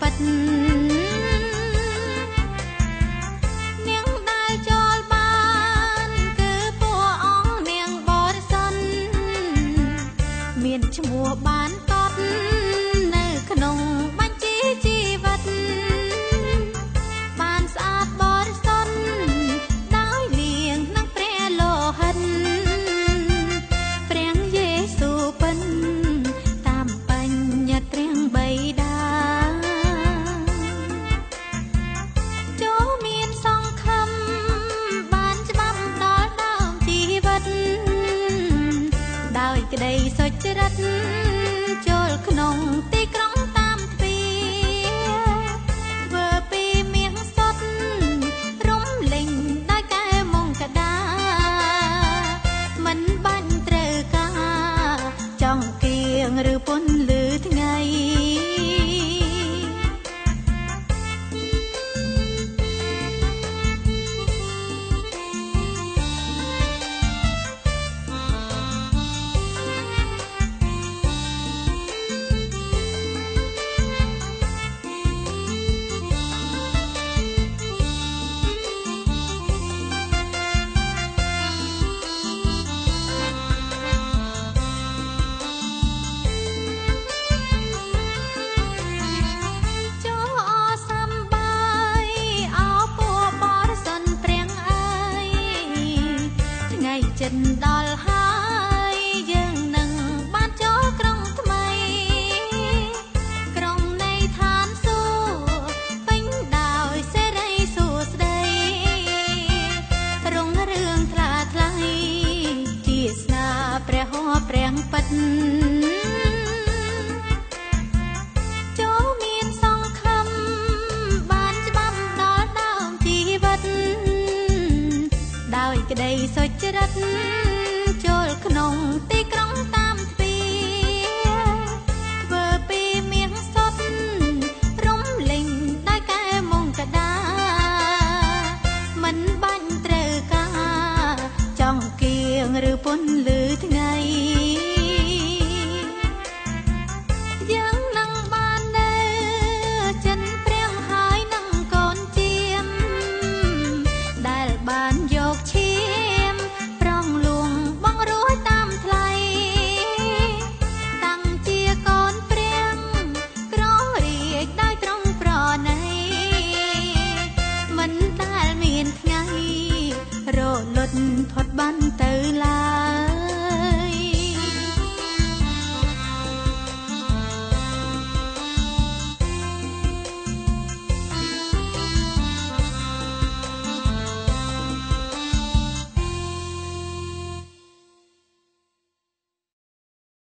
ពិតនាងដើរចូលបានគឺពួកអង្គនាងបរិសិនមានឈ្មោះបានកត់ សុចរិតចូលក្នុងទីក្រុងតាមទ្វាធ្វើពីមាសសុតរំលេងដោយកែមងកដាមិនបាញ់ត្រូវការចង់គៀងឬពុន ចិត្តដល់ហើយយើងនឹងបានចូលក្រុងថ្មី ក្រុងនៃឋានសួគ៌ពេញដោយសេរីសួស្តីរុងរឿងថ្លាថ្លៃជាស្នាព្រះហស្ថព្រះពិត ដោយក្តីសុចរិតចូលក្នុងទីក្រុងតាមទ្វារធ្វើពីមាសសុទ្ធរំលេងដោយកែមង្គដា មិនបាញ់ត្រូវការចង់គៀងឬពន្លឺថ្ងៃ